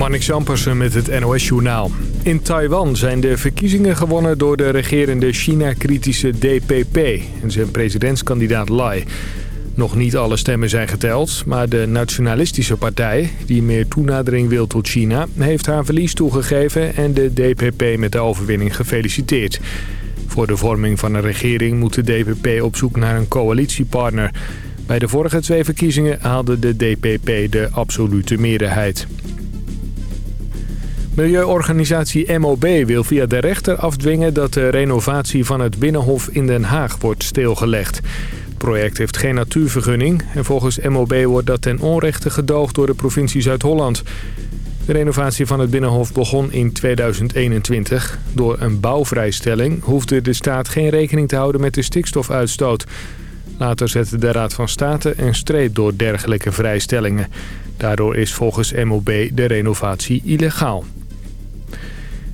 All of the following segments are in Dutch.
Marnik Sampersen met het NOS-journaal. In Taiwan zijn de verkiezingen gewonnen door de regerende China-kritische DPP en zijn presidentskandidaat Lai. Nog niet alle stemmen zijn geteld, maar de nationalistische partij... die meer toenadering wil tot China, heeft haar verlies toegegeven... en de DPP met de overwinning gefeliciteerd. Voor de vorming van een regering moet de DPP op zoek naar een coalitiepartner. Bij de vorige twee verkiezingen haalde de DPP de absolute meerderheid. Milieuorganisatie MOB wil via de rechter afdwingen dat de renovatie van het Binnenhof in Den Haag wordt stilgelegd. Het project heeft geen natuurvergunning en volgens MOB wordt dat ten onrechte gedoogd door de provincie Zuid-Holland. De renovatie van het Binnenhof begon in 2021. Door een bouwvrijstelling hoefde de staat geen rekening te houden met de stikstofuitstoot. Later zette de Raad van State een streep door dergelijke vrijstellingen. Daardoor is volgens MOB de renovatie illegaal.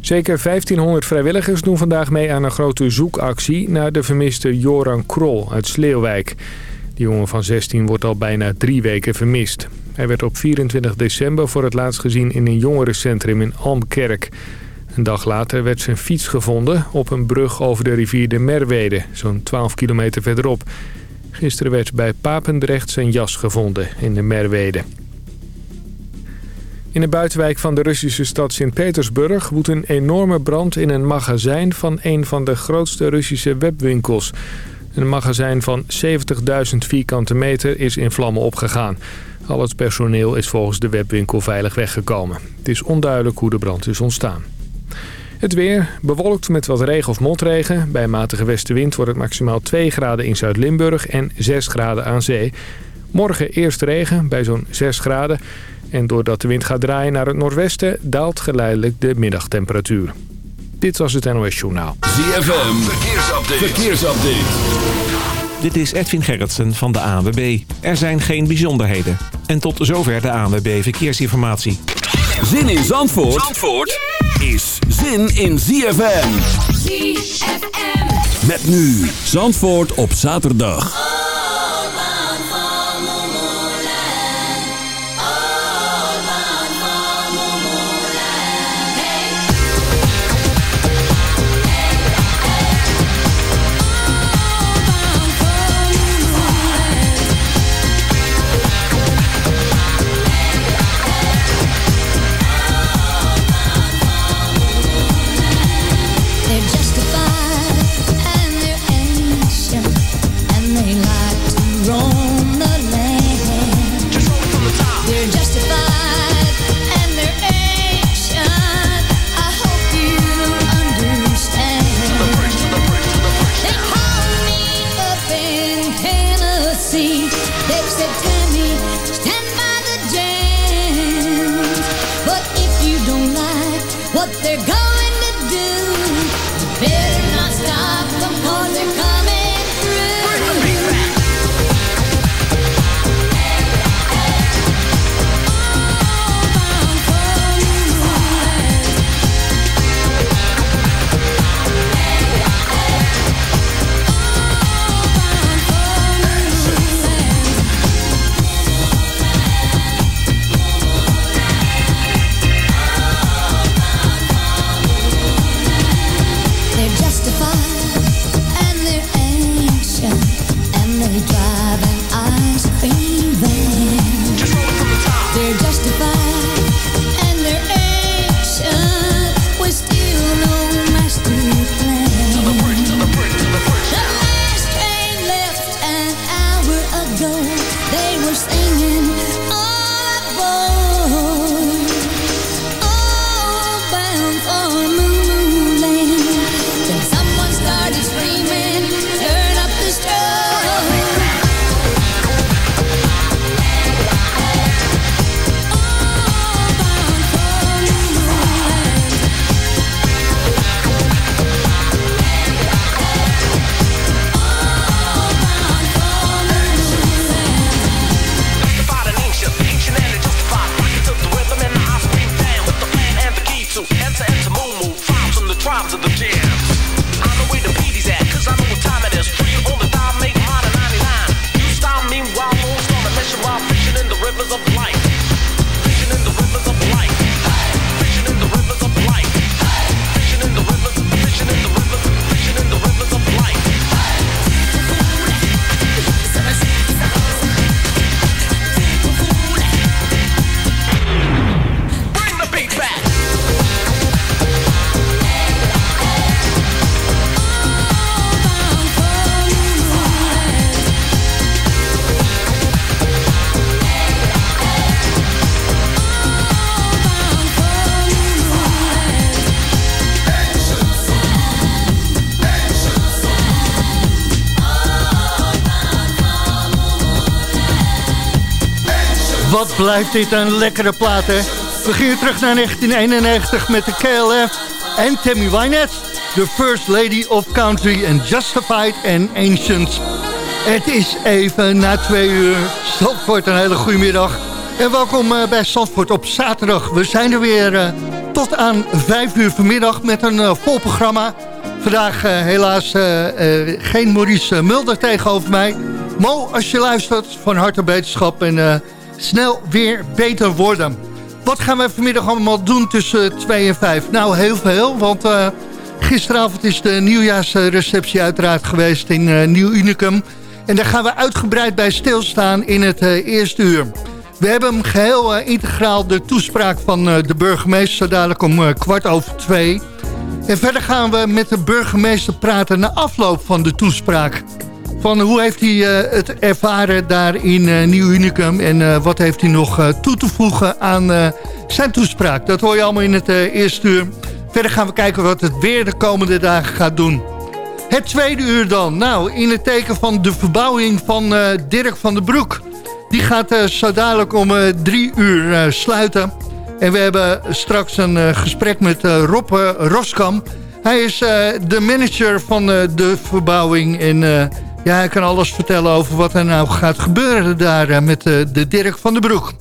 Zeker 1500 vrijwilligers doen vandaag mee aan een grote zoekactie... naar de vermiste Joran Krol uit Sleeuwijk. Die jongen van 16 wordt al bijna drie weken vermist. Hij werd op 24 december voor het laatst gezien in een jongerencentrum in Almkerk. Een dag later werd zijn fiets gevonden op een brug over de rivier de Merwede... zo'n 12 kilometer verderop. Gisteren werd bij Papendrecht zijn jas gevonden in de Merwede. In de buitenwijk van de Russische stad Sint-Petersburg... woedt een enorme brand in een magazijn van een van de grootste Russische webwinkels. Een magazijn van 70.000 vierkante meter is in vlammen opgegaan. Al het personeel is volgens de webwinkel veilig weggekomen. Het is onduidelijk hoe de brand is ontstaan. Het weer, bewolkt met wat regen of motregen. Bij matige westenwind wordt het maximaal 2 graden in Zuid-Limburg en 6 graden aan zee. Morgen eerst regen bij zo'n 6 graden. En doordat de wind gaat draaien naar het noordwesten... daalt geleidelijk de middagtemperatuur. Dit was het NOS Journaal. ZFM, verkeersupdate. verkeersupdate. Dit is Edwin Gerritsen van de ANWB. Er zijn geen bijzonderheden. En tot zover de ANWB Verkeersinformatie. Zin in Zandvoort, Zandvoort is zin in ZFM. ZFM. Met nu Zandvoort op zaterdag. Wat blijft dit een lekkere plaat? We gingen terug naar 1991 met de KLF en Tammy Wynette. The First Lady of Country and Justified and Ancient. Het is even na twee uur. Zandvoort, een hele goede middag. En welkom eh, bij Zandvoort op zaterdag. We zijn er weer uh, tot aan vijf uur vanmiddag met een uh, vol programma. Vandaag helaas geen Maurice Mulder tegenover mij. Mo, als je luistert, van harte beterschap en snel weer beter worden. Wat gaan we vanmiddag allemaal doen tussen 2 en 5? Nou, heel veel, want uh, gisteravond is de nieuwjaarsreceptie uiteraard geweest in uh, Nieuw Unicum. En daar gaan we uitgebreid bij stilstaan in het uh, eerste uur. We hebben hem geheel integraal de toespraak van de burgemeester, dadelijk om kwart over twee. En verder gaan we met de burgemeester praten na afloop van de toespraak. Van hoe heeft hij uh, het ervaren daar in uh, Nieuw Unicum... en uh, wat heeft hij nog toe te voegen aan zijn toespraak. Dat hoor je allemaal in het eerste uur. Verder gaan we kijken wat het weer de komende dagen gaat doen. Het tweede uur dan. Nou, in het teken van de verbouwing van Dirk van den Broek. Die gaat zo dadelijk om drie uur sluiten. En we hebben straks een gesprek met Rob Roskam... Hij is de manager van de verbouwing en ja, hij kan alles vertellen over wat er nou gaat gebeuren daar eh, met eh, de Dirk van den Broek.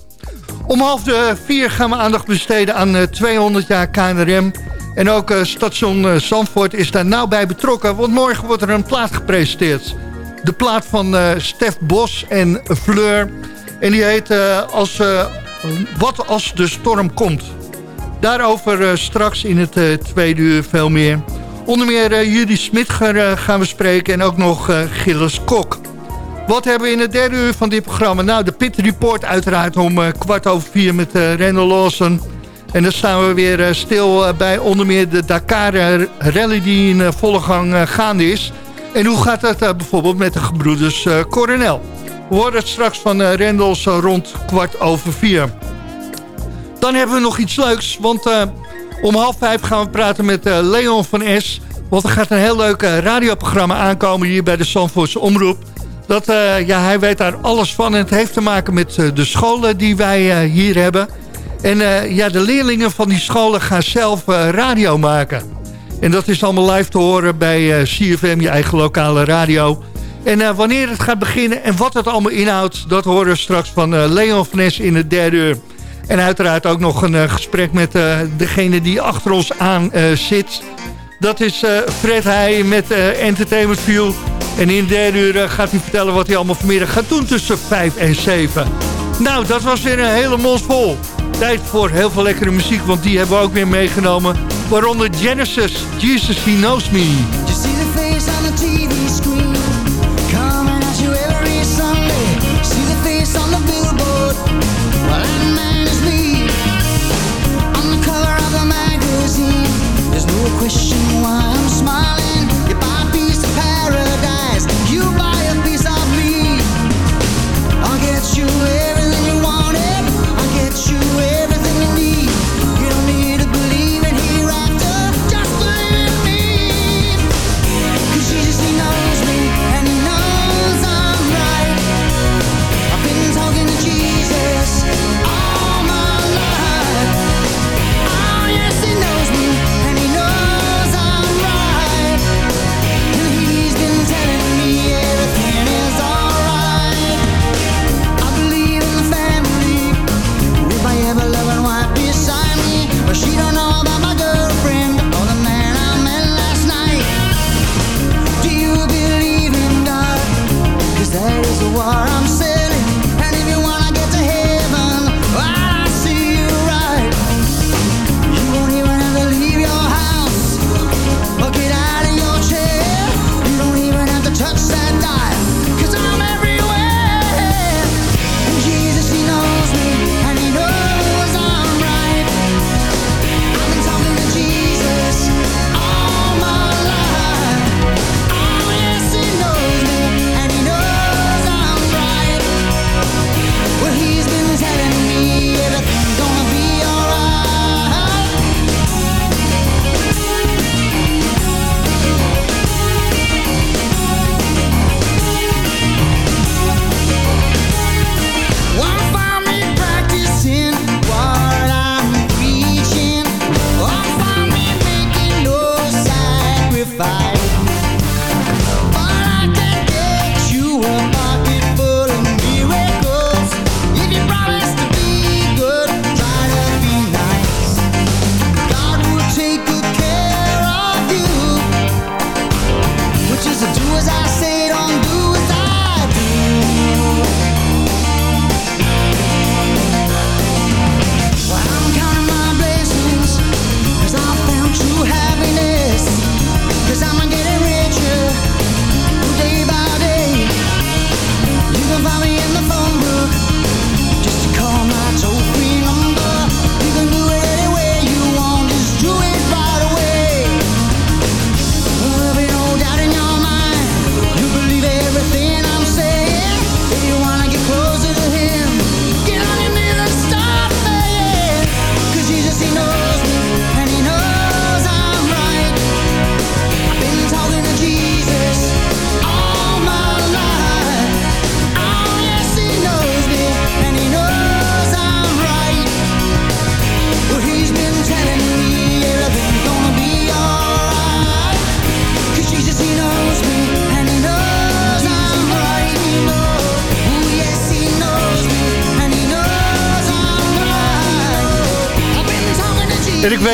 Om half de vier gaan we aandacht besteden aan 200 eh, jaar KNRM. En ook station Zandvoort is daar nauw bij betrokken, want morgen wordt er een plaat gepresenteerd. De plaat van Stef Bos en Fleur. En die heet als, Wat als de storm komt. Daarover straks in het tweede uur veel meer. Onder meer uh, Judy Smitger uh, gaan we spreken en ook nog uh, Gilles Kok. Wat hebben we in het derde uur van dit programma? Nou, de Pit Report uiteraard om kwart over vier met uh, Randall Lawson. En dan staan we weer stil bij onder meer de Dakar Rally die in volle gang gaande is. En hoe gaat het bijvoorbeeld met de gebroeders Coronel? We horen het straks van zo rond kwart over vier. Dan hebben we nog iets leuks, want om half vijf gaan we praten met uh, Leon van S. Want er gaat een heel leuk uh, radioprogramma aankomen hier bij de Zandvoortse Omroep. Dat, uh, ja, hij weet daar alles van en het heeft te maken met de scholen die wij hier hebben. En ja, de leerlingen van die scholen gaan zelf radio maken. En dat is allemaal live te horen bij CFM, je eigen lokale radio. En wanneer het gaat beginnen en wat het allemaal inhoudt... dat horen we straks van Leon van S in het derde uur. En uiteraard ook nog een eh, gesprek met uh, degene die achter ons aan uh, zit. Dat is Fred Heij met Entertainment View. En in de derde uur gaat hij vertellen wat hij allemaal vanmiddag gaat doen tussen 5 en 7. Nou, dat was weer een hele mond vol. Tijd voor heel veel lekkere muziek, want die hebben we ook weer meegenomen. Waaronder Genesis, Jesus He Knows Me.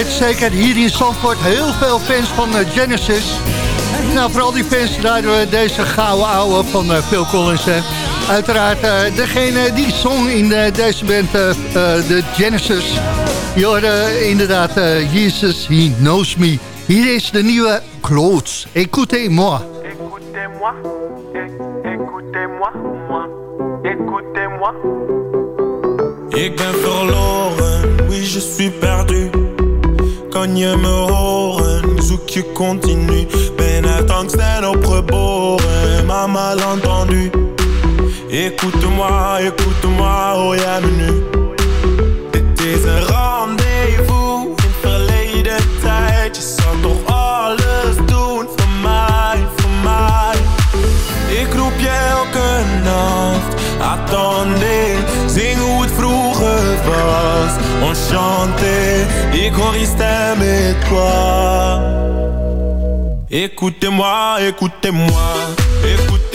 Weet zeker, hier in Zandvoort heel veel fans van Genesis. Nou, vooral die fans draaien we deze gouden ouwe van Phil Collins. Hè. Uiteraard degene die zong in deze band, de Genesis. Je hoorde inderdaad Jesus, He Knows Me. Hier is de nieuwe Clothes. Écoutez-moi. Écoutez-moi. Écoutez-moi. Moi. Écoutez-moi. Ik ben verloren, oui je suis perdu. Je me horen, zoek je continu. Ben uit angst en opgeboren, maar mal entendu. Écoute-moi, écoute-moi, oh jij me nu. Dit is een rendezvous in verleden tijd. Je zal toch alles doen voor mij, voor mij. Ik roep je elke nacht, attendez. Zing hoe het vroeger was, enchanté. Ik hoor je stem et toi. Écoutez-moi, écoutez-moi, écoutez-moi.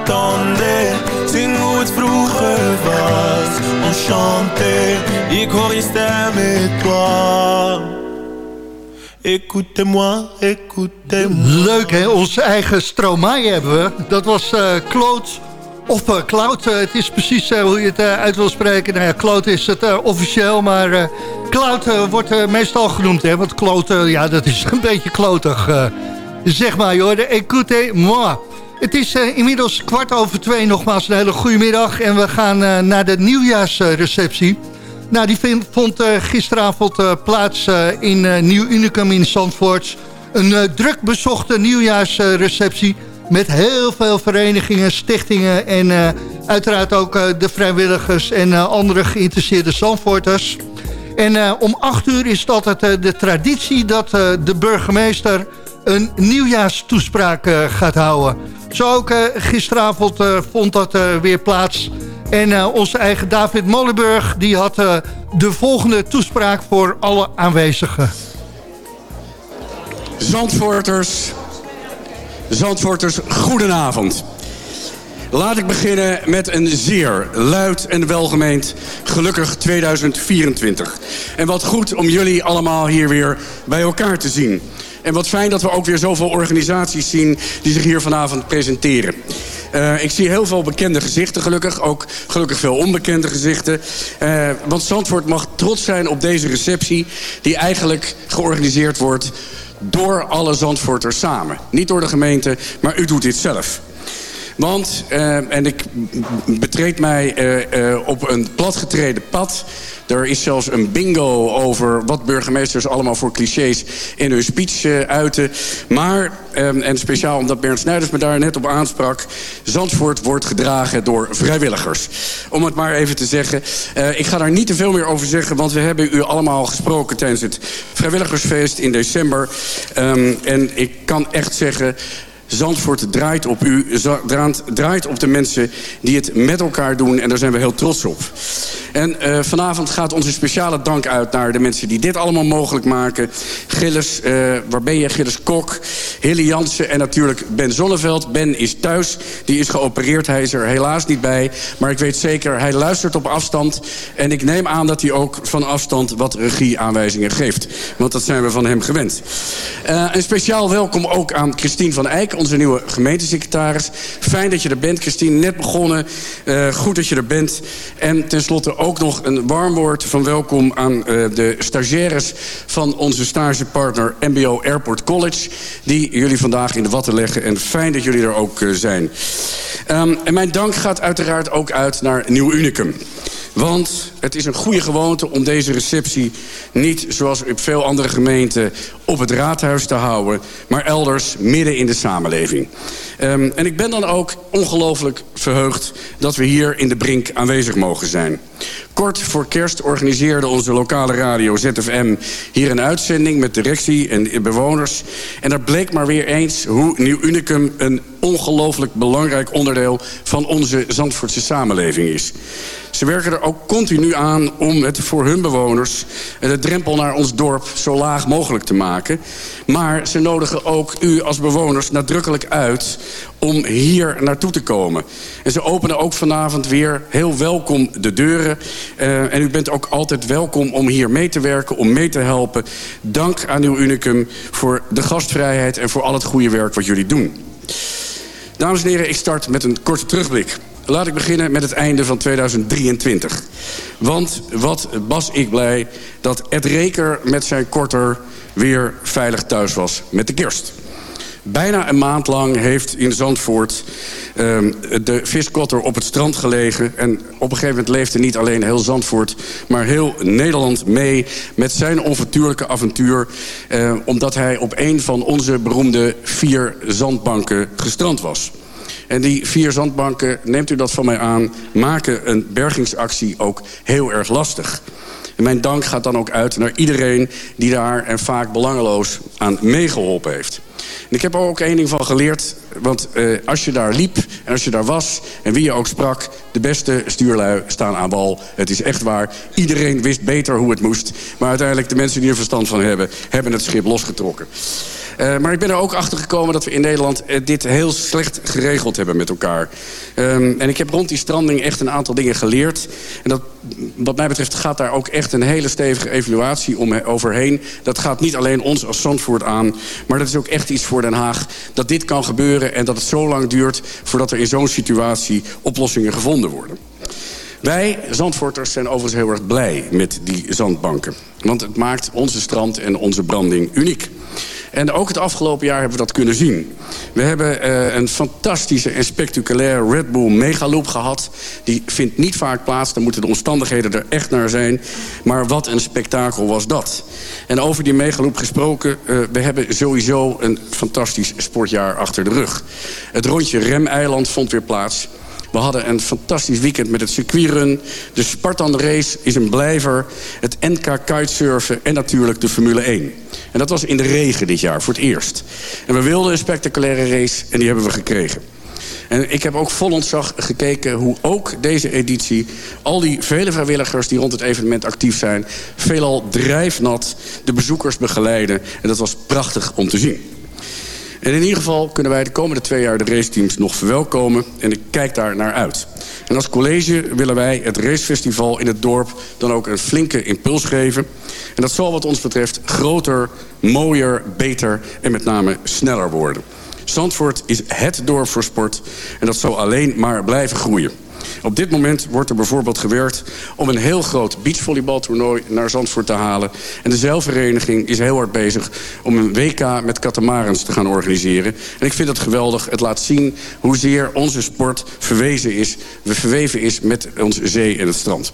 Attendez, zing hoe het vroeger was. Enchanté, ik hoor je stem et toi. Écoutez-moi, écoutez-moi. Leuk hè, onze eigen Stromae hebben we. Dat was uh, Claude, of uh, Cloud. Het is precies uh, hoe je het uit wil spreken. Nou ja, Claude is het officieel, maar Cloud wordt meestal genoemd. Hè, want Claude, ja, dat is een beetje klotig. zeg maar, joh. Écoutez-moi. Het is inmiddels kwart over twee. Nogmaals een hele goede middag. En we gaan naar de nieuwjaarsreceptie. Nou, die vond uh, gisteravond plaats in Nieuw Unicum in Zandvoort. Een druk bezochte nieuwjaarsreceptie met heel veel verenigingen, stichtingen... en uiteraard ook de vrijwilligers en andere geïnteresseerde Zandvoorters. En om acht uur is het altijd de traditie dat de burgemeester een nieuwjaarstoespraak gaat houden. Zo ook gisteravond vond dat weer plaats... En onze eigen David Molenburg die had de volgende toespraak voor alle aanwezigen. Zandvoorters, Zandvoorters, goedenavond. Laat ik beginnen met een zeer luid en welgemeend gelukkig 2024. En wat goed om jullie allemaal hier weer bij elkaar te zien. En wat fijn dat we ook weer zoveel organisaties zien die zich hier vanavond presenteren. Uh, ik zie heel veel bekende gezichten gelukkig. Ook gelukkig veel onbekende gezichten. Uh, want Zandvoort mag trots zijn op deze receptie... die eigenlijk georganiseerd wordt door alle Zandvoorters samen. Niet door de gemeente, maar u doet dit zelf. Want, uh, en ik betreed mij op een platgetreden pad... Er is zelfs een bingo over wat burgemeesters allemaal voor clichés in hun speech uh, uiten. Maar, um, en speciaal omdat Bernd Snijders me daar net op aansprak... Zandvoort wordt gedragen door vrijwilligers. Om het maar even te zeggen. Uh, ik ga daar niet te veel meer over zeggen... want we hebben u allemaal gesproken tijdens het vrijwilligersfeest in december. Um, en ik kan echt zeggen... Zandvoort draait op u, draait op de mensen die het met elkaar doen. En daar zijn we heel trots op. En uh, vanavond gaat onze speciale dank uit naar de mensen die dit allemaal mogelijk maken. Gilles, uh, waar ben je? Gilles Kok, Hilly Jansen en natuurlijk Ben Zonneveld. Ben is thuis, die is geopereerd, hij is er helaas niet bij. Maar ik weet zeker, hij luistert op afstand. En ik neem aan dat hij ook van afstand wat regieaanwijzingen geeft. Want dat zijn we van hem gewend. Uh, een speciaal welkom ook aan Christine van Eyck, onze nieuwe gemeentesecretaris. Fijn dat je er bent, Christine. Net begonnen. Uh, goed dat je er bent. En tenslotte ook nog een warm woord van welkom aan uh, de stagiaires van onze stagepartner MBO Airport College. Die jullie vandaag in de watten leggen. En fijn dat jullie er ook uh, zijn. Um, en mijn dank gaat uiteraard ook uit naar Nieuw Unicum. Want het is een goede gewoonte om deze receptie niet zoals op veel andere gemeenten op het raadhuis te houden, maar elders midden in de samenleving. Um, en ik ben dan ook ongelooflijk verheugd dat we hier in de Brink aanwezig mogen zijn. Kort voor kerst organiseerde onze lokale radio ZFM hier een uitzending met directie en bewoners. En daar bleek maar weer eens hoe Nieuw Unicum een ongelooflijk belangrijk onderdeel van onze Zandvoortse samenleving is. Ze werken er ook continu aan om het voor hun bewoners... de drempel naar ons dorp zo laag mogelijk te maken. Maar ze nodigen ook u als bewoners nadrukkelijk uit om hier naartoe te komen. En ze openen ook vanavond weer heel welkom de deuren. Uh, en u bent ook altijd welkom om hier mee te werken, om mee te helpen. Dank aan uw Unicum voor de gastvrijheid en voor al het goede werk wat jullie doen. Dames en heren, ik start met een korte terugblik. Laat ik beginnen met het einde van 2023. Want wat was ik blij dat Ed Reker met zijn korter weer veilig thuis was met de kerst. Bijna een maand lang heeft in Zandvoort um, de viskotter op het strand gelegen. En op een gegeven moment leefde niet alleen heel Zandvoort... maar heel Nederland mee met zijn onvertuurlijke avontuur... Uh, omdat hij op een van onze beroemde vier zandbanken gestrand was. En die vier zandbanken, neemt u dat van mij aan... maken een bergingsactie ook heel erg lastig. En mijn dank gaat dan ook uit naar iedereen die daar en vaak belangeloos aan meegeholpen heeft. En ik heb er ook één ding van geleerd. Want uh, als je daar liep en als je daar was en wie je ook sprak... de beste stuurlui staan aan wal. Het is echt waar. Iedereen wist beter hoe het moest. Maar uiteindelijk de mensen die er verstand van hebben... hebben het schip losgetrokken. Uh, maar ik ben er ook achter gekomen dat we in Nederland uh, dit heel slecht geregeld hebben met elkaar. Um, en ik heb rond die stranding echt een aantal dingen geleerd. En dat, wat mij betreft gaat daar ook echt een hele stevige evaluatie om, overheen. Dat gaat niet alleen ons als Zandvoort aan. Maar dat is ook echt iets voor Den Haag. Dat dit kan gebeuren en dat het zo lang duurt... voordat er in zo'n situatie oplossingen gevonden worden. Wij, Zandvoorters, zijn overigens heel erg blij met die zandbanken. Want het maakt onze strand en onze branding uniek. En ook het afgelopen jaar hebben we dat kunnen zien. We hebben uh, een fantastische en spectaculaire Red Bull Megaloop gehad. Die vindt niet vaak plaats. Dan moeten de omstandigheden er echt naar zijn. Maar wat een spektakel was dat. En over die Megaloop gesproken. Uh, we hebben sowieso een fantastisch sportjaar achter de rug. Het rondje Remeiland vond weer plaats. We hadden een fantastisch weekend met het circuitrun. De Spartan Race is een blijver. Het NK kitesurfen en natuurlijk de Formule 1. En dat was in de regen dit jaar, voor het eerst. En we wilden een spectaculaire race en die hebben we gekregen. En ik heb ook vol ontzag gekeken hoe ook deze editie... al die vele vrijwilligers die rond het evenement actief zijn... veelal drijfnat de bezoekers begeleiden. En dat was prachtig om te zien. En in ieder geval kunnen wij de komende twee jaar de raceteams nog verwelkomen. En ik kijk daar naar uit. En als college willen wij het racefestival in het dorp dan ook een flinke impuls geven. En dat zal wat ons betreft groter, mooier, beter en met name sneller worden. Zandvoort is het dorp voor sport en dat zal alleen maar blijven groeien. Op dit moment wordt er bijvoorbeeld gewerkt om een heel groot beachvolleybaltoernooi naar Zandvoort te halen. En de zeilvereniging is heel hard bezig om een WK met katamarans te gaan organiseren. En ik vind dat geweldig. Het laat zien hoezeer onze sport verwezen is, verweven is met onze zee en het strand.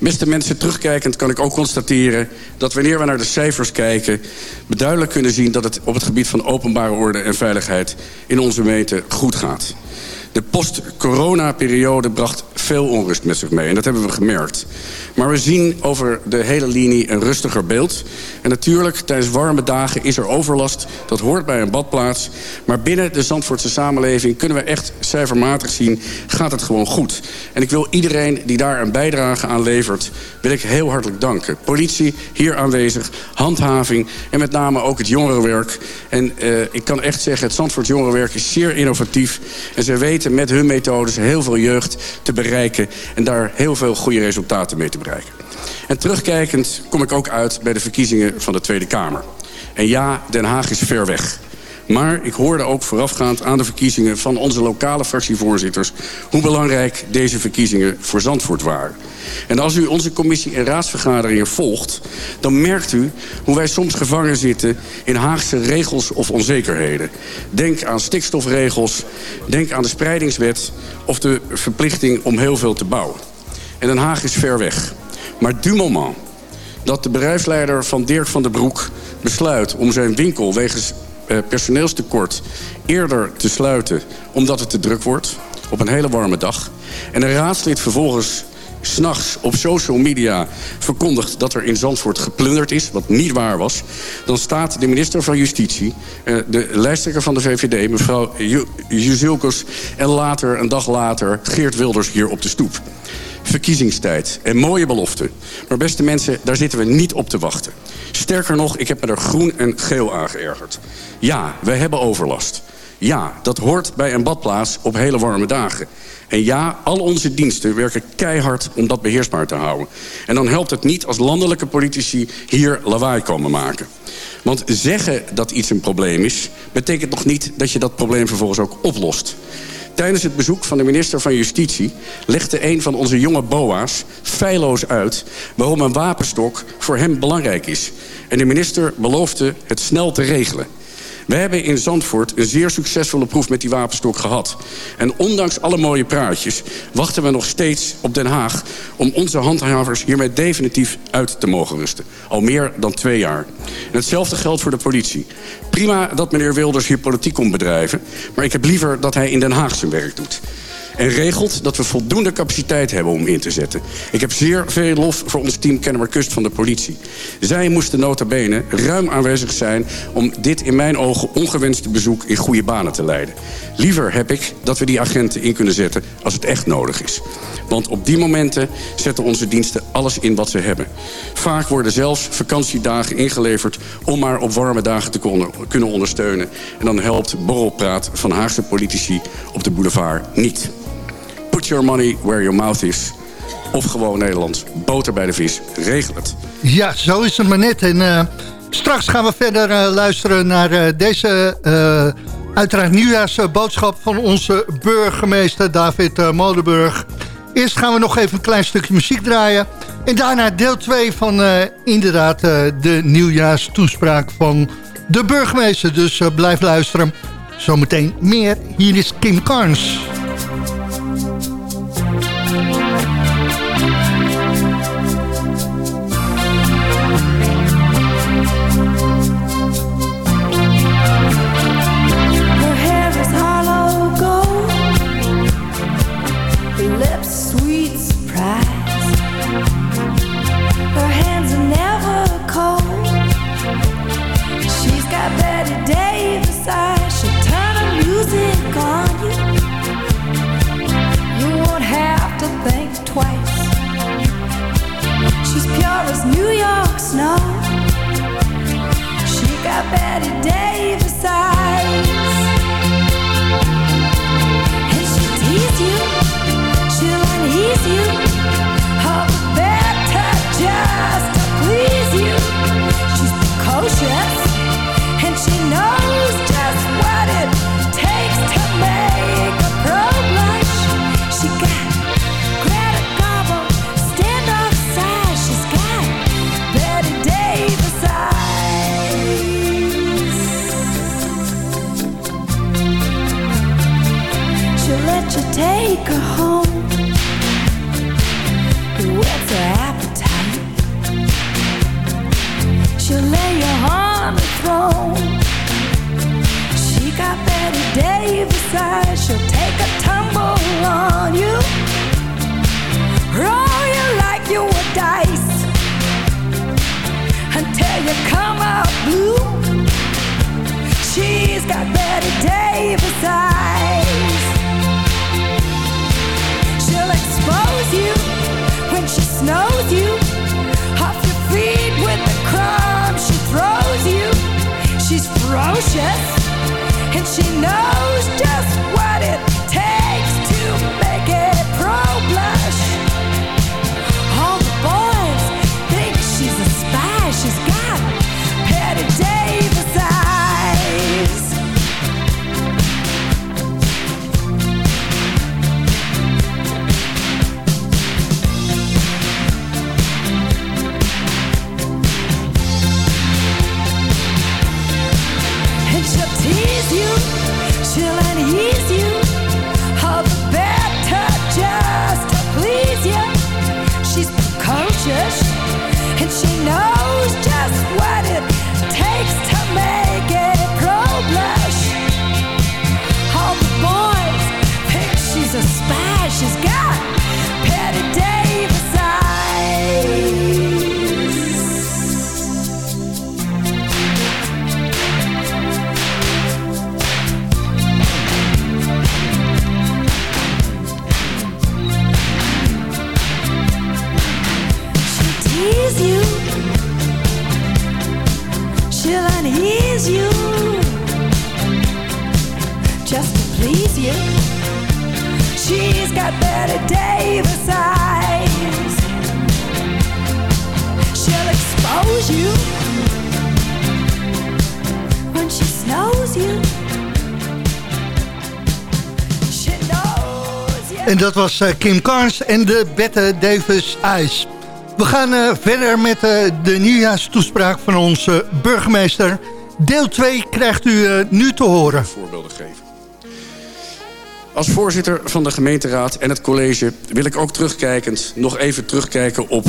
Beste mensen, terugkijkend kan ik ook constateren... dat wanneer we naar de cijfers kijken... we duidelijk kunnen zien dat het op het gebied van openbare orde en veiligheid... in onze meten goed gaat. De post-corona-periode bracht veel onrust met zich mee. En dat hebben we gemerkt. Maar we zien over de hele linie een rustiger beeld. En natuurlijk, tijdens warme dagen is er overlast. Dat hoort bij een badplaats. Maar binnen de Zandvoortse samenleving kunnen we echt cijfermatig zien... gaat het gewoon goed. En ik wil iedereen die daar een bijdrage aan levert... wil ik heel hartelijk danken. Politie, hier aanwezig, handhaving en met name ook het jongerenwerk. En uh, ik kan echt zeggen, het Zandvoort jongerenwerk is zeer innovatief. En ze weten met hun methodes heel veel jeugd te bereiken... en daar heel veel goede resultaten mee te bereiken. En terugkijkend kom ik ook uit bij de verkiezingen van de Tweede Kamer. En ja, Den Haag is ver weg. Maar ik hoorde ook voorafgaand aan de verkiezingen van onze lokale fractievoorzitters... hoe belangrijk deze verkiezingen voor Zandvoort waren. En als u onze commissie- en raadsvergaderingen volgt... dan merkt u hoe wij soms gevangen zitten in Haagse regels of onzekerheden. Denk aan stikstofregels, denk aan de spreidingswet... of de verplichting om heel veel te bouwen. En Den Haag is ver weg. Maar du moment dat de bedrijfsleider van Dirk van der Broek besluit om zijn winkel wegens personeelstekort eerder te sluiten omdat het te druk wordt op een hele warme dag. En een raadslid vervolgens s'nachts op social media verkondigt dat er in Zandvoort geplunderd is, wat niet waar was, dan staat de minister van Justitie, eh, de lijsttrekker van de VVD, mevrouw Juzilkos, en later, een dag later, Geert Wilders hier op de stoep verkiezingstijd en mooie beloften. Maar beste mensen, daar zitten we niet op te wachten. Sterker nog, ik heb me er groen en geel aan geërgerd. Ja, we hebben overlast. Ja, dat hoort bij een badplaats op hele warme dagen. En ja, al onze diensten werken keihard om dat beheersbaar te houden. En dan helpt het niet als landelijke politici hier lawaai komen maken. Want zeggen dat iets een probleem is... betekent nog niet dat je dat probleem vervolgens ook oplost. Tijdens het bezoek van de minister van Justitie... legde een van onze jonge boa's feilloos uit... waarom een wapenstok voor hem belangrijk is. En de minister beloofde het snel te regelen. We hebben in Zandvoort een zeer succesvolle proef met die wapenstok gehad. En ondanks alle mooie praatjes wachten we nog steeds op Den Haag... om onze handhavers hiermee definitief uit te mogen rusten. Al meer dan twee jaar. En hetzelfde geldt voor de politie. Prima dat meneer Wilders hier politiek komt bedrijven... maar ik heb liever dat hij in Den Haag zijn werk doet en regelt dat we voldoende capaciteit hebben om in te zetten. Ik heb zeer veel lof voor ons team Kennemer Kust van de politie. Zij moesten nota bene ruim aanwezig zijn om dit in mijn ogen ongewenste bezoek in goede banen te leiden. Liever heb ik dat we die agenten in kunnen zetten als het echt nodig is. Want op die momenten zetten onze diensten alles in wat ze hebben. Vaak worden zelfs vakantiedagen ingeleverd om maar op warme dagen te kunnen ondersteunen. En dan helpt borrelpraat van Haagse politici op de boulevard niet. Put your money where your mouth is. Of gewoon Nederlands. Boter bij de vis. Regel het. Ja, zo is het maar net. En uh, straks gaan we verder uh, luisteren naar uh, deze uiteraard nieuwjaarsboodschap van onze burgemeester David Molenburg. Eerst gaan we nog even een klein stukje muziek draaien. En daarna deel 2 van inderdaad de nieuwjaarstoespraak van de burgemeester. Dus blijf luisteren. Zometeen meer. Hier is Kim Carnes. En dat was eh, Kim Carnes en de Bette Davis Eyes. We gaan eh, verder met eh, de nieuwjaarstoespraak van onze burgemeester. Deel 2 krijgt u nu te horen. voorbeelden geven. Als voorzitter van de gemeenteraad en het college wil ik ook terugkijkend nog even terugkijken op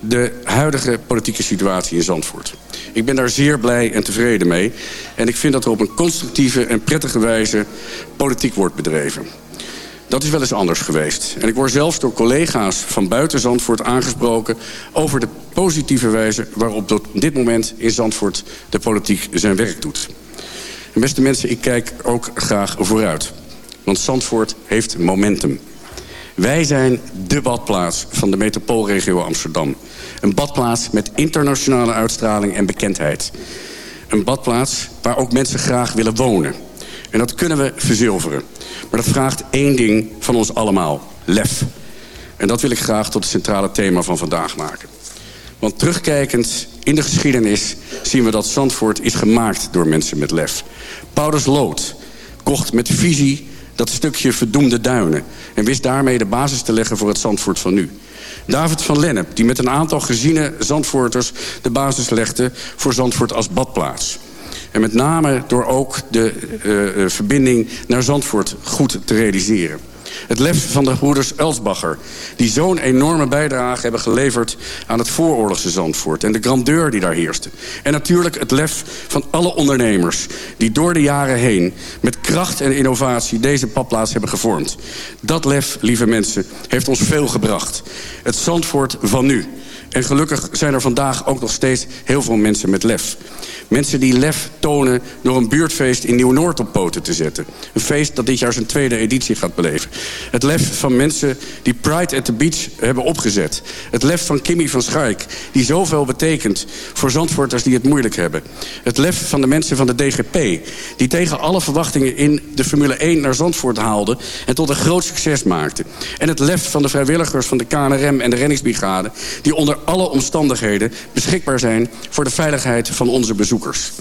de huidige politieke situatie in Zandvoort. Ik ben daar zeer blij en tevreden mee. En ik vind dat er op een constructieve en prettige wijze politiek wordt bedreven. Dat is wel eens anders geweest. En ik word zelfs door collega's van buiten Zandvoort aangesproken... over de positieve wijze waarop op dit moment in Zandvoort de politiek zijn werk doet. En beste mensen, ik kijk ook graag vooruit. Want Zandvoort heeft momentum. Wij zijn de badplaats van de metropoolregio Amsterdam. Een badplaats met internationale uitstraling en bekendheid. Een badplaats waar ook mensen graag willen wonen. En dat kunnen we verzilveren. Maar dat vraagt één ding van ons allemaal. Lef. En dat wil ik graag tot het centrale thema van vandaag maken. Want terugkijkend in de geschiedenis zien we dat Zandvoort is gemaakt door mensen met lef. Paulus Lood kocht met visie dat stukje verdoemde duinen... en wist daarmee de basis te leggen voor het Zandvoort van nu. David van Lennep, die met een aantal geziene Zandvoorters... de basis legde voor Zandvoort als badplaats. En met name door ook de uh, uh, verbinding naar Zandvoort goed te realiseren. Het lef van de broeders Elsbacher... die zo'n enorme bijdrage hebben geleverd aan het vooroorlogse Zandvoort... en de grandeur die daar heerste. En natuurlijk het lef van alle ondernemers... die door de jaren heen met kracht en innovatie deze badplaats hebben gevormd. Dat lef, lieve mensen, heeft ons veel gebracht. Het Zandvoort van nu... En gelukkig zijn er vandaag ook nog steeds heel veel mensen met lef. Mensen die lef tonen door een buurtfeest in Nieuw-Noord op poten te zetten. Een feest dat dit jaar zijn tweede editie gaat beleven. Het lef van mensen die Pride at the Beach hebben opgezet. Het lef van Kimmy van Schaik, die zoveel betekent voor Zandvoorters die het moeilijk hebben. Het lef van de mensen van de DGP, die tegen alle verwachtingen in de Formule 1 naar Zandvoort haalden en tot een groot succes maakten. En het lef van de vrijwilligers van de KNRM en de reddingsbrigade, die onder alle omstandigheden beschikbaar zijn voor de veiligheid van onze bezoekers.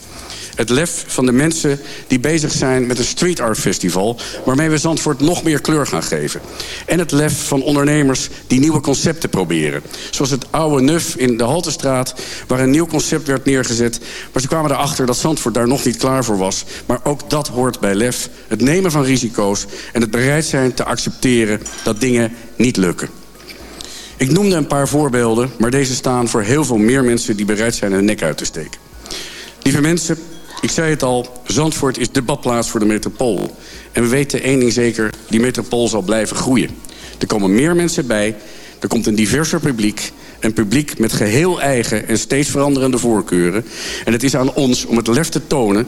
Het lef van de mensen die bezig zijn met een street art festival... waarmee we Zandvoort nog meer kleur gaan geven. En het lef van ondernemers die nieuwe concepten proberen. Zoals het oude Nuf in de Haltestraat... waar een nieuw concept werd neergezet. Maar ze kwamen erachter dat Zandvoort daar nog niet klaar voor was. Maar ook dat hoort bij lef. Het nemen van risico's en het bereid zijn te accepteren dat dingen niet lukken. Ik noemde een paar voorbeelden, maar deze staan voor heel veel meer mensen... die bereid zijn hun nek uit te steken. Lieve mensen, ik zei het al, Zandvoort is de badplaats voor de metropool. En we weten één ding zeker, die metropool zal blijven groeien. Er komen meer mensen bij, er komt een diverser publiek... een publiek met geheel eigen en steeds veranderende voorkeuren. En het is aan ons om het lef te tonen...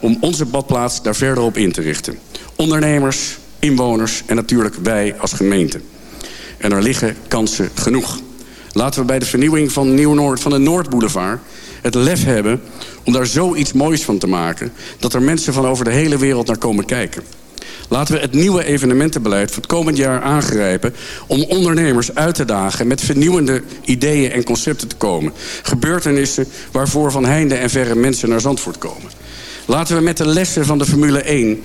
om onze badplaats daar verder op in te richten. Ondernemers, inwoners en natuurlijk wij als gemeente. En er liggen kansen genoeg. Laten we bij de vernieuwing van Nieuw-Noord van de Noordboulevard het lef hebben om daar zoiets moois van te maken... dat er mensen van over de hele wereld naar komen kijken. Laten we het nieuwe evenementenbeleid voor het komend jaar aangrijpen... om ondernemers uit te dagen met vernieuwende ideeën en concepten te komen. Gebeurtenissen waarvoor van heinde en verre mensen naar Zandvoort komen. Laten we met de lessen van de Formule 1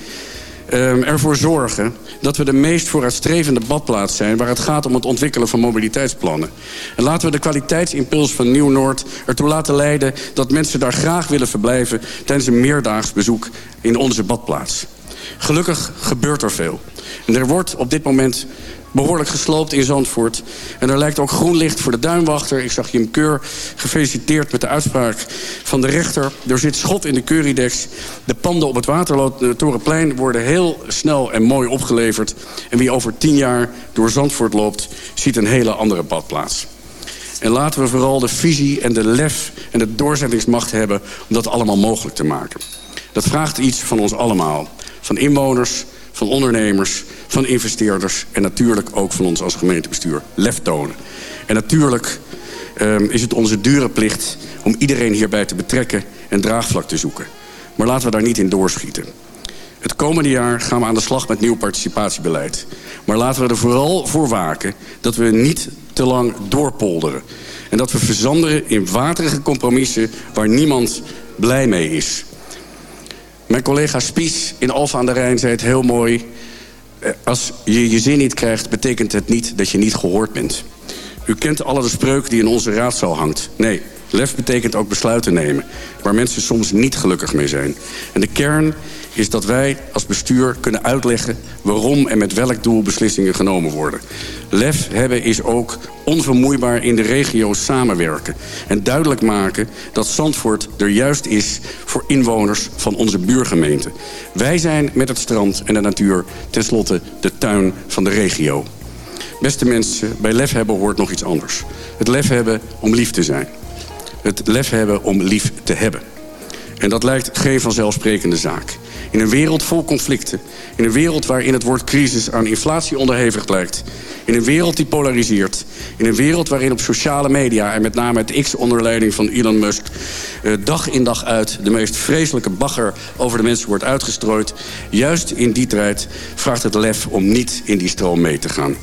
um, ervoor zorgen dat we de meest vooruitstrevende badplaats zijn... waar het gaat om het ontwikkelen van mobiliteitsplannen. En laten we de kwaliteitsimpuls van Nieuw-Noord ertoe laten leiden... dat mensen daar graag willen verblijven tijdens een meerdaags bezoek in onze badplaats. Gelukkig gebeurt er veel. En er wordt op dit moment behoorlijk gesloopt in Zandvoort. En er lijkt ook groen licht voor de duinwachter. Ik zag Jim Keur gefeliciteerd met de uitspraak van de rechter. Er zit schot in de Keuridex. De panden op het Watertorenplein worden heel snel en mooi opgeleverd. En wie over tien jaar door Zandvoort loopt, ziet een hele andere badplaats. En laten we vooral de visie en de lef en de doorzettingsmacht hebben... om dat allemaal mogelijk te maken. Dat vraagt iets van ons allemaal. Van inwoners, van ondernemers, van investeerders... en natuurlijk ook van ons als gemeentebestuur lef tonen. En natuurlijk um, is het onze dure plicht om iedereen hierbij te betrekken... en draagvlak te zoeken. Maar laten we daar niet in doorschieten. Het komende jaar gaan we aan de slag met nieuw participatiebeleid. Maar laten we er vooral voor waken dat we niet te lang doorpolderen. En dat we verzanderen in waterige compromissen waar niemand blij mee is. Mijn collega Spies in Alfa aan de Rijn zei het heel mooi. Eh, als je je zin niet krijgt, betekent het niet dat je niet gehoord bent. U kent alle de spreuk die in onze raadzaal hangt. Nee, lef betekent ook besluiten nemen. Waar mensen soms niet gelukkig mee zijn. En de kern is dat wij als bestuur kunnen uitleggen... waarom en met welk doel beslissingen genomen worden. Lef hebben is ook onvermoeibaar in de regio's samenwerken. En duidelijk maken dat Zandvoort er juist is... voor inwoners van onze buurgemeente. Wij zijn met het strand en de natuur tenslotte de tuin van de regio. Beste mensen, bij lef hebben hoort nog iets anders. Het lef hebben om lief te zijn. Het lef hebben om lief te hebben. En dat lijkt geen vanzelfsprekende zaak. In een wereld vol conflicten. In een wereld waarin het woord crisis aan inflatie onderhevig lijkt. In een wereld die polariseert. In een wereld waarin op sociale media... en met name het X onder leiding van Elon Musk... Eh, dag in dag uit de meest vreselijke bagger over de mensen wordt uitgestrooid. Juist in die tijd vraagt het lef om niet in die stroom mee te gaan.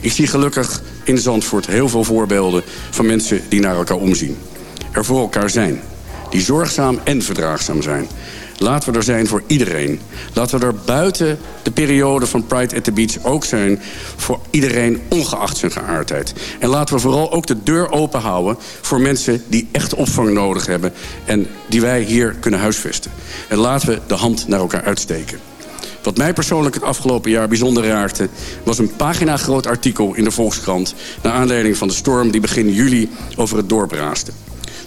Ik zie gelukkig in Zandvoort heel veel voorbeelden van mensen die naar elkaar omzien. Er voor elkaar zijn. Die zorgzaam en verdraagzaam zijn. Laten we er zijn voor iedereen. Laten we er buiten de periode van Pride at the Beach ook zijn... voor iedereen, ongeacht zijn geaardheid. En laten we vooral ook de deur open houden... voor mensen die echt opvang nodig hebben... en die wij hier kunnen huisvesten. En laten we de hand naar elkaar uitsteken. Wat mij persoonlijk het afgelopen jaar bijzonder raakte... was een pagina groot artikel in de Volkskrant... naar aanleiding van de storm die begin juli over het dorp.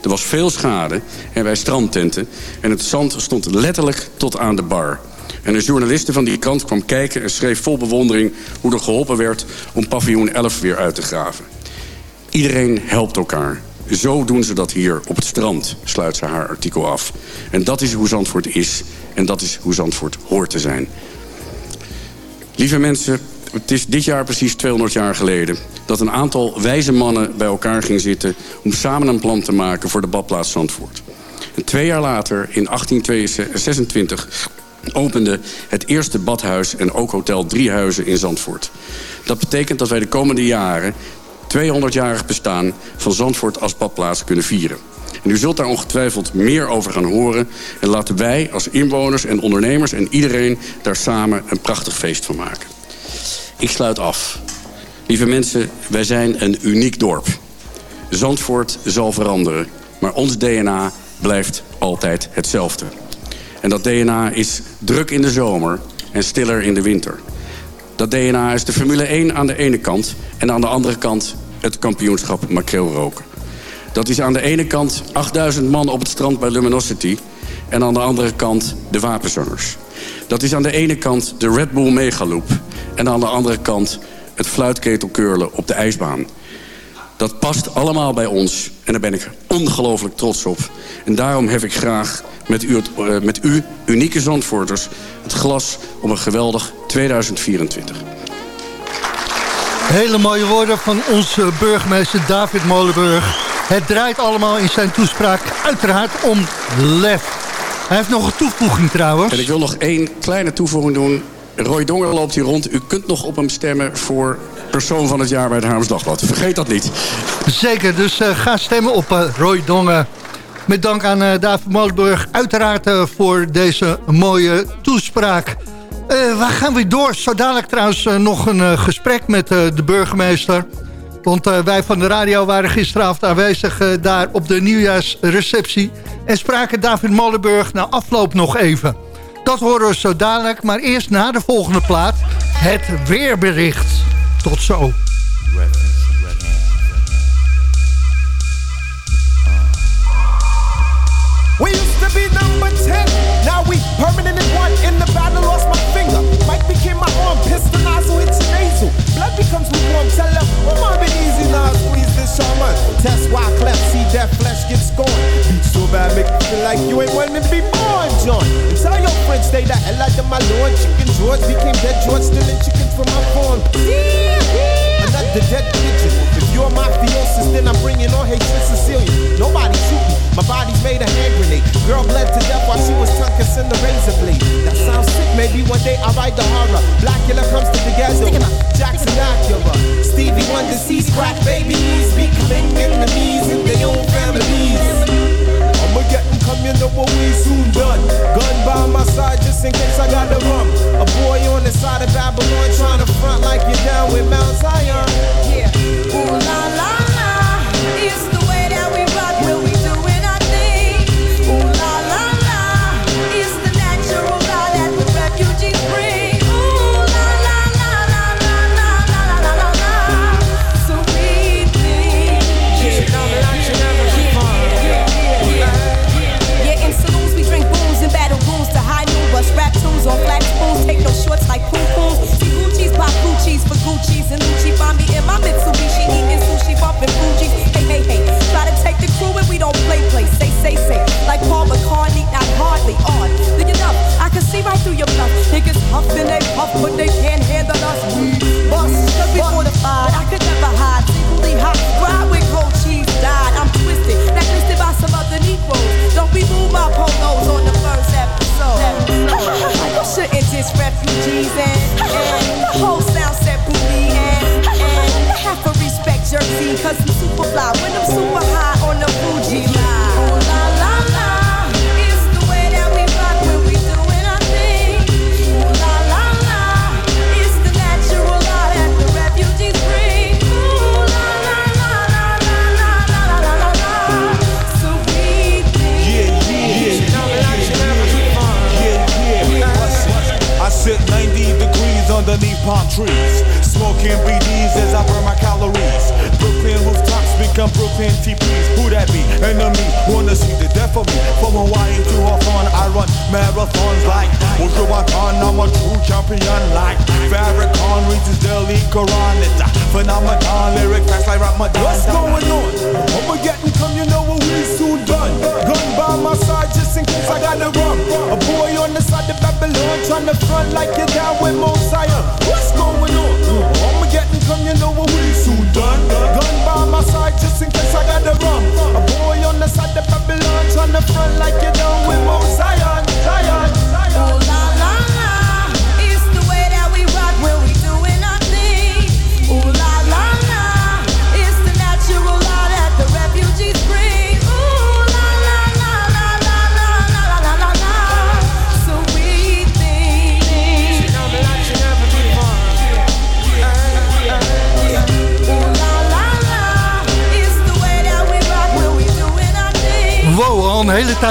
Er was veel schade en wij strandtenten. En het zand stond letterlijk tot aan de bar. En een journaliste van die krant kwam kijken en schreef vol bewondering... hoe er geholpen werd om paviljoen 11 weer uit te graven. Iedereen helpt elkaar. Zo doen ze dat hier op het strand, sluit ze haar artikel af. En dat is hoe Zandvoort is en dat is hoe Zandvoort hoort te zijn. Lieve mensen, het is dit jaar precies 200 jaar geleden... dat een aantal wijze mannen bij elkaar ging zitten... om samen een plan te maken voor de badplaats Zandvoort. En twee jaar later, in 1826, opende het eerste badhuis... en ook hotel Driehuizen in Zandvoort. Dat betekent dat wij de komende jaren 200-jarig bestaan van Zandvoort als badplaats kunnen vieren. En u zult daar ongetwijfeld meer over gaan horen. En laten wij als inwoners en ondernemers en iedereen daar samen een prachtig feest van maken. Ik sluit af. Lieve mensen, wij zijn een uniek dorp. Zandvoort zal veranderen, maar ons DNA blijft altijd hetzelfde. En dat DNA is druk in de zomer en stiller in de winter. Dat DNA is de Formule 1 aan de ene kant... en aan de andere kant het kampioenschap makreelroken. Dat is aan de ene kant 8000 man op het strand bij Luminosity... en aan de andere kant de wapenzangers. Dat is aan de ene kant de Red Bull Megaloop... en aan de andere kant het fluitketelkeurlen op de ijsbaan. Dat past allemaal bij ons en daar ben ik ongelooflijk trots op. En daarom heb ik graag met u, uh, met u, unieke Zandvoorters... het glas om een geweldig 2024. Hele mooie woorden van onze burgemeester David Molenburg. Het draait allemaal in zijn toespraak uiteraard om lef. Hij heeft nog een toevoeging trouwens. En ik wil nog één kleine toevoeging doen. Roy Donger loopt hier rond. U kunt nog op hem stemmen voor persoon van het jaar bij het Haarlems Dagblad. Vergeet dat niet. Zeker, dus eh, ga stemmen op eh, Roy Dongen. Met dank aan eh, David Molenburg uiteraard voor deze mooie toespraak. Waar gaan we door? Zo dadelijk trouwens nog een gesprek met de burgemeester. Want eh, wij van de radio waren gisteravond aanwezig eh, daar op de nieuwjaarsreceptie. En spraken David Molenburg na afloop nog even. Dat horen we zo dadelijk, maar eerst na de volgende plaat. Het weerbericht. Tot zo. We used to be number 10, now we permanent in one. In the battle, lost my my arm, pistol nozzle, it's nasal. Blood becomes lukewarm, tell them, oh, my been easy now, squeeze this shaman. Test why cleft, see that flesh gets scorned. Beat so bad, make you feel like you ain't wanting to be born, John. And tell your friends, stay the hell out of my lord. Chicken George became dead George, stealing chickens from my farm. Another dead pigeon. You're mafiosis, then I'm bringing on hatred Sicilian. Nobody shoot me. My body's made a hand grenade. Girl bled to death while she was tongue kissing the razor blade. That sounds sick. Maybe one day I'll write the horror. Blackula comes to the ghetto. Jackson Acura. Stevie Wonder sees crack babies becoming enemies in their own families. Come, you know what we soon done. Gun by my side just in case I got the rum. A boy on the side of Babylon trying to front like you're down with Mount Zion. Yeah. Ooh la la la. It's the way that we rock when we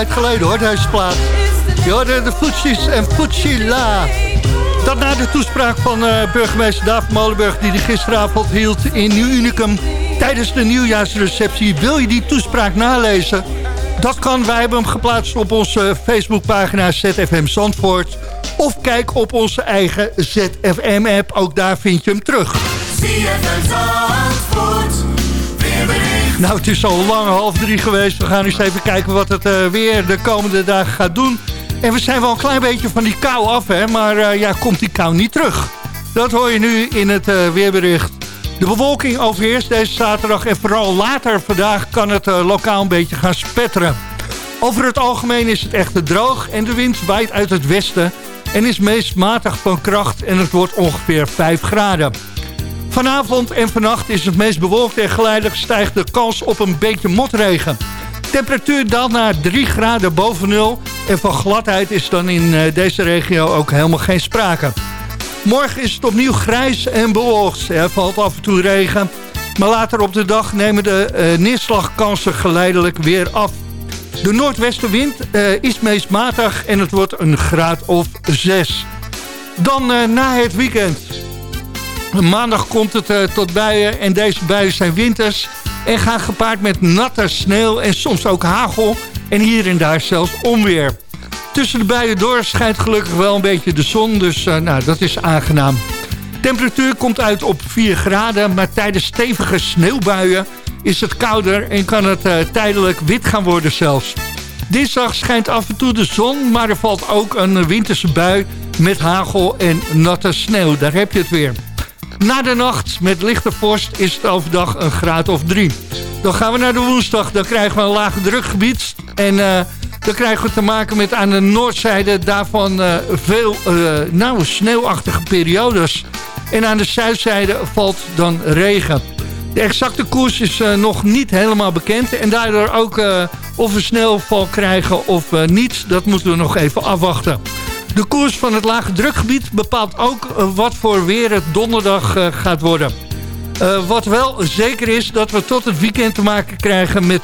tijd geleden hoor, deze plaat. Je hoorde de Futschi's en Futsila. Dat na de toespraak van eh, burgemeester David Molenburg... die hij gisteravond hield in Nieuw Unicum... tijdens de nieuwjaarsreceptie. Wil je die toespraak nalezen? Dat kan, wij hebben hem geplaatst op onze Facebookpagina ZFM Zandvoort. Of kijk op onze eigen ZFM-app, ook daar vind je hem terug. Nou, het is al lang half drie geweest. We gaan eens even kijken wat het eh, weer de komende dagen gaat doen. En we zijn wel een klein beetje van die kou af, hè. Maar eh, ja, komt die kou niet terug? Dat hoor je nu in het eh, weerbericht. De bewolking overheerst deze zaterdag en vooral later vandaag kan het lokaal een beetje gaan spetteren. Over het algemeen is het echter droog en de wind waait uit het westen en is meest matig van kracht en het wordt ongeveer 5 graden. Vanavond en vannacht is het meest bewolkt en geleidelijk stijgt de kans op een beetje motregen. Temperatuur daalt naar 3 graden boven nul en van gladheid is dan in uh, deze regio ook helemaal geen sprake. Morgen is het opnieuw grijs en bewolkt. Er valt af en toe regen. Maar later op de dag nemen de uh, neerslagkansen geleidelijk weer af. De noordwestenwind uh, is meest matig en het wordt een graad of 6. Dan na het weekend. Maandag komt het tot buien en deze buien zijn winters... en gaan gepaard met natte sneeuw en soms ook hagel... en hier en daar zelfs onweer. Tussen de buien door schijnt gelukkig wel een beetje de zon, dus uh, nou, dat is aangenaam. Temperatuur komt uit op 4 graden, maar tijdens stevige sneeuwbuien is het kouder en kan het uh, tijdelijk wit gaan worden zelfs. Dinsdag schijnt af en toe de zon, maar er valt ook een winterse bui met hagel en natte sneeuw. Daar heb je het weer. Na de nacht met lichte vorst is het overdag een graad of 3. Dan gaan we naar de woensdag, dan krijgen we een lage drukgebied en... Uh, dan krijgen we te maken met aan de noordzijde daarvan uh, veel uh, sneeuwachtige periodes. En aan de zuidzijde valt dan regen. De exacte koers is nog niet helemaal bekend. En daardoor ook of we sneeuwval krijgen of niet. Dat moeten we nog even afwachten. De koers van het lage drukgebied bepaalt ook wat voor weer het donderdag gaat worden. wat wel zeker is dat we tot het weekend te maken krijgen met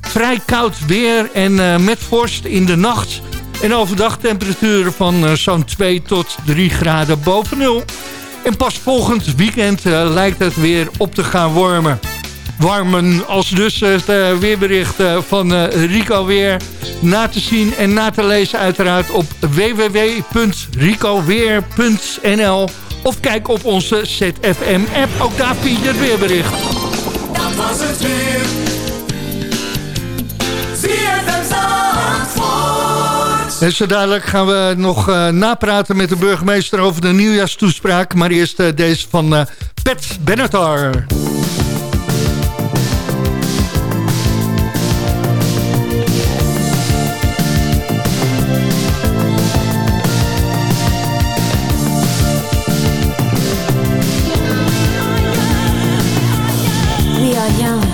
vrij koud weer en met vorst in de nacht. En overdag temperaturen van zo'n 2 tot 3 graden boven nul. En pas volgend weekend lijkt het weer op te gaan warmen. Warmen als dus het weerbericht van Rico weer na te zien en na te lezen uiteraard op www.ricoweer.nl of kijk op onze ZFM-app. Ook daar vind je het weerbericht. Dat was het weer. En zo dadelijk gaan we nog uh, napraten met de burgemeester over de nieuwjaarstoespraak. Maar eerst uh, deze van uh, Pet Benatar. rien.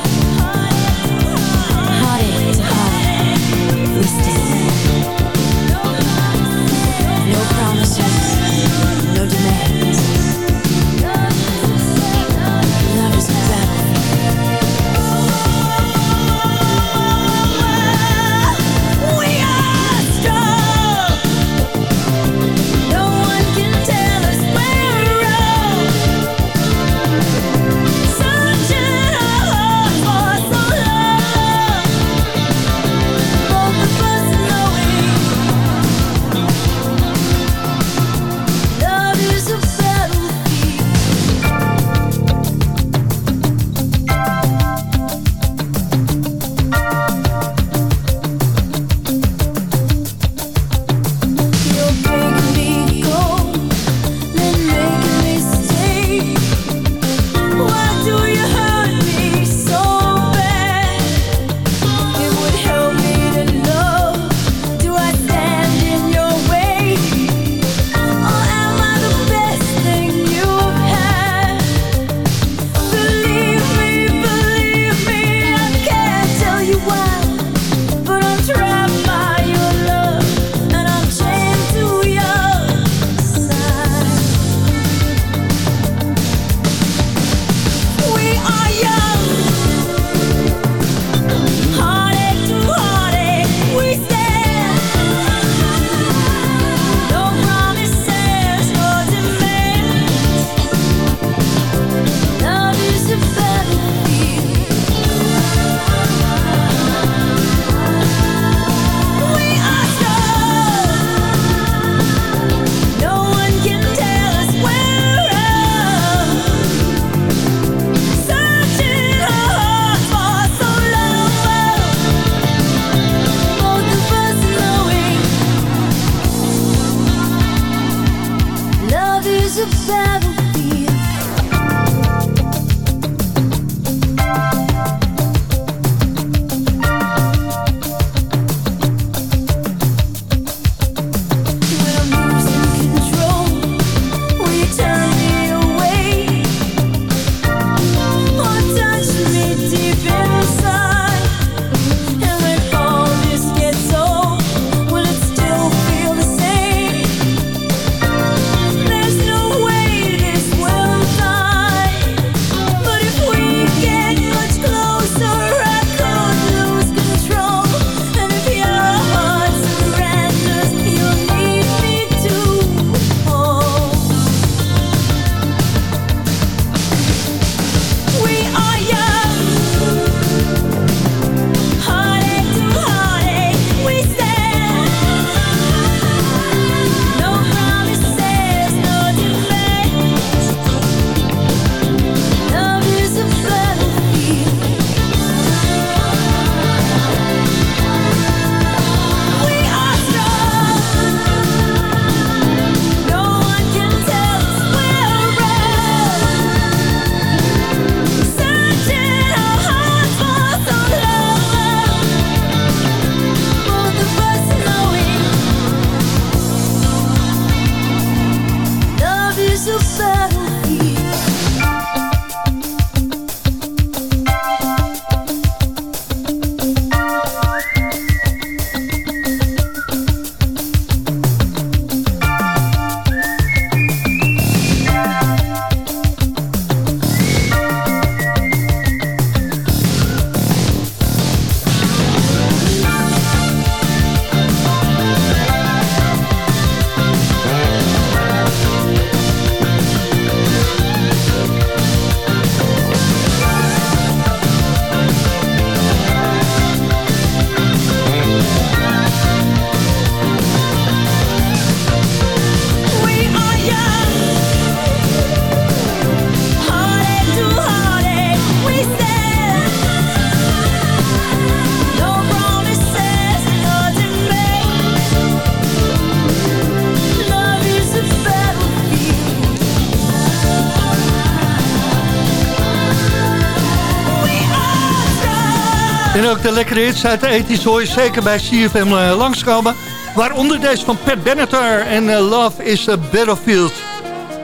De lekkere hits uit de ethisch hoor zeker bij CFM uh, langskomen. Waaronder deze van Pat Benatar en uh, Love is a Battlefield.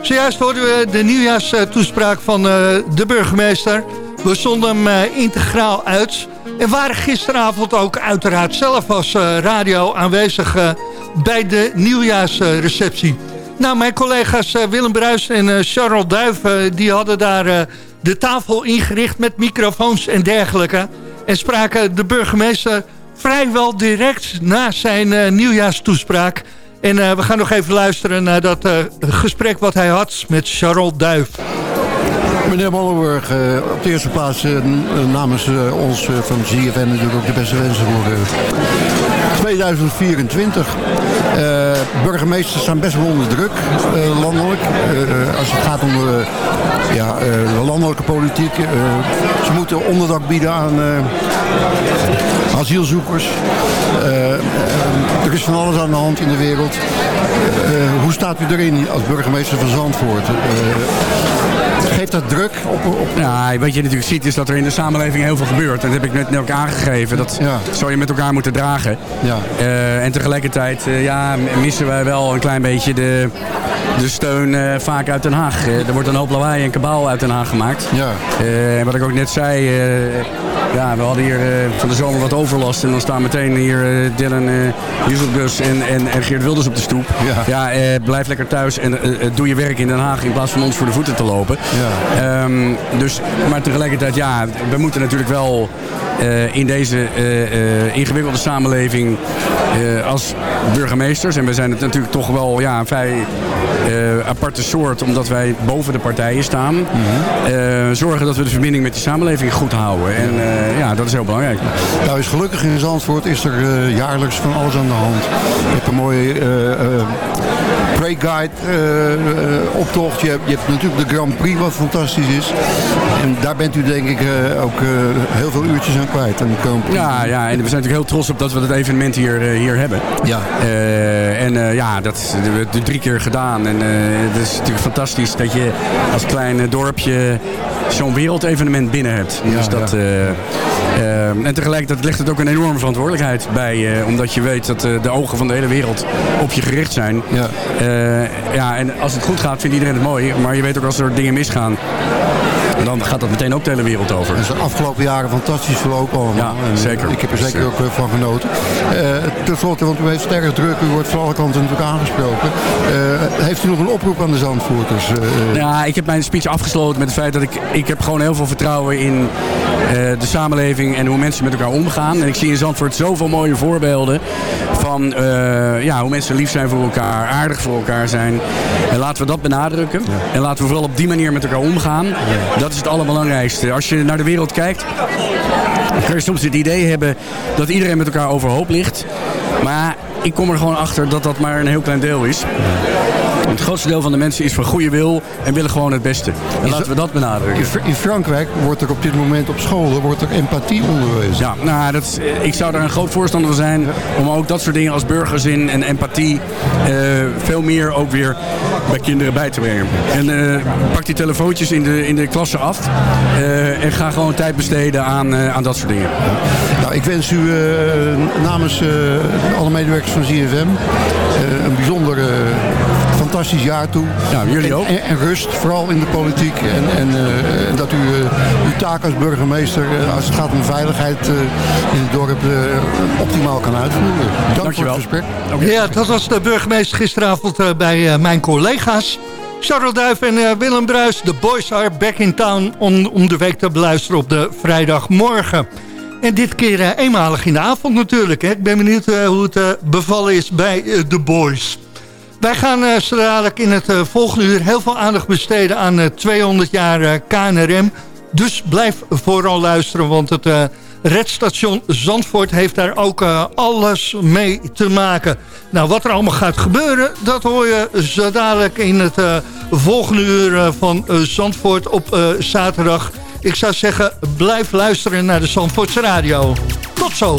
Zojuist hoorden we de nieuwjaarstoespraak van uh, de burgemeester. We zonden hem integraal uit. En waren gisteravond ook uiteraard zelf als radio aanwezig bij de nieuwjaarsreceptie. Nou, mijn collega's Willem Bruis en Charles Duif... die hadden daar de tafel ingericht met microfoons en dergelijke. En spraken de burgemeester vrijwel direct na zijn uh, nieuwjaarstoespraak. En uh, we gaan nog even luisteren naar dat uh, gesprek wat hij had met Charles Duif. Meneer Mollenburg, op de eerste plaats namens ons van ZFN natuurlijk ook de beste wensen voor 2024. burgemeesters staan best wel onder druk, landelijk. als het gaat om ja, de landelijke politiek. ze moeten onderdak bieden aan asielzoekers. Uh, er is van alles aan de hand in de wereld. Uh, hoe staat u erin als burgemeester van Zandvoort? geeft dat druk op, op... Ja, wat je natuurlijk ziet is dat er in de samenleving heel veel gebeurt. En dat heb ik net ook aangegeven. Dat ja. zou je met elkaar moeten dragen. Ja. Uh, en tegelijkertijd ja, missen wij wel een klein beetje de, de steun uh, vaak uit Den Haag. er wordt een hoop lawaai en kabaal uit Den Haag gemaakt. Ja. En wat ik ook net zei, ja, we hadden hier van de zomer wat overlast. En dan staan meteen hier Dylan uh, en, en, en Geert Wilders op de stoep. Ja, ja blijf lekker thuis en doe je werk in Den Haag in plaats van ons voor de voeten te lopen. Ja. Um, dus, maar tegelijkertijd, ja, we moeten natuurlijk wel in deze ingewikkelde samenleving als burgemeesters, en we zijn het natuurlijk toch wel ja, een vrij aparte soort, omdat wij boven de partijen staan, mhm. zorgen dat we de verbinding met die samenleving goed houden. En ja, dat is heel belangrijk. Nou is gelukkig in Zandvoort is er jaarlijks van alles aan de hand. Je hebt een mooie uh, Pray Guide optocht. Je hebt, je hebt, natuurlijk de Grand Prix wat fantastisch is. En daar bent u denk ik ook heel veel uurtjes aan kwijt. Aan de ja, ja, en we zijn natuurlijk heel trots op dat we dat evenement hier, hier hebben. Ja. en ja, dat hebben we drie keer gedaan. En het is natuurlijk fantastisch dat je als klein dorpje zo'n wereldevenement binnen hebt. Ja, dus dat, uh, en tegelijkertijd legt het ook een enorme verantwoordelijkheid bij je. Omdat je weet dat uh, de ogen van de hele wereld op je gericht zijn. Ja. Ja, en als het goed gaat vindt iedereen het mooi. Maar je weet ook als er dingen misgaan en dan gaat dat meteen ook de hele wereld over. Is de afgelopen jaren fantastisch verlopen allemaal. Ja, zeker. Ik heb er zeker ook van genoten. Uh, ten slotte, want u heeft sterk druk. U wordt van alle kanten natuurlijk aangesproken. Uh, heeft u nog een oproep aan de Zandvoorters? Uh, ja, ik heb mijn speech afgesloten met het feit dat ik... Ik heb gewoon heel veel vertrouwen in de samenleving en hoe mensen met elkaar omgaan. En ik zie in Zandvoort zoveel mooie voorbeelden van ja, hoe mensen lief zijn voor elkaar, aardig voor elkaar zijn. En laten we dat benadrukken. En laten we vooral op die manier met elkaar omgaan. Ja dat is het allerbelangrijkste. Als je naar de wereld kijkt, kun je soms het idee hebben dat iedereen met elkaar overhoop ligt. Maar ik kom er gewoon achter dat dat maar een heel klein deel is. Het grootste deel van de mensen is van goede wil en willen gewoon het beste. En laten we dat benadrukken. In Frankrijk wordt er op dit moment op scholen wordt er empathie onderwezen. Ja, nou, dat ik zou daar een groot voorstander van zijn om ook dat soort dingen als burgerzin en empathie uh, veel meer ook weer bij kinderen bij te brengen. En uh, pak die telefoontjes in de, in de klasse af uh, en ga gewoon tijd besteden aan, aan dat soort dingen. Nou, ik wens u namens alle medewerkers van ZFM een bijzondere fantastisch jaar toe. Ja, jullie ook. En, en, rust, vooral in de politiek. En, en uh, dat u uh, uw taak als burgemeester, uh, als het gaat om veiligheid in het dorp, optimaal kan uitvoeren. Dank Dankjewel. voor het gesprek. Ja, dat was de burgemeester gisteravond bij mijn collega's. Charles Duif en Willem Bruis, de boys are back in town... om, om de week te beluisteren op de vrijdagmorgen. En dit keer eenmalig in de avond natuurlijk. Hè. Ik ben benieuwd hoe het bevallen is bij de boys. Wij gaan uh, zo dadelijk in het uh, volgende uur heel veel aandacht besteden aan uh, 200 jaar KNRM. Dus blijf vooral luisteren, want het redstation Zandvoort heeft daar ook alles mee te maken. Nou, wat er allemaal gaat gebeuren, dat hoor je zo dadelijk in het volgende uur van Zandvoort op zaterdag. Ik zou zeggen, blijf luisteren naar de Zandvoortse Radio. Tot zo!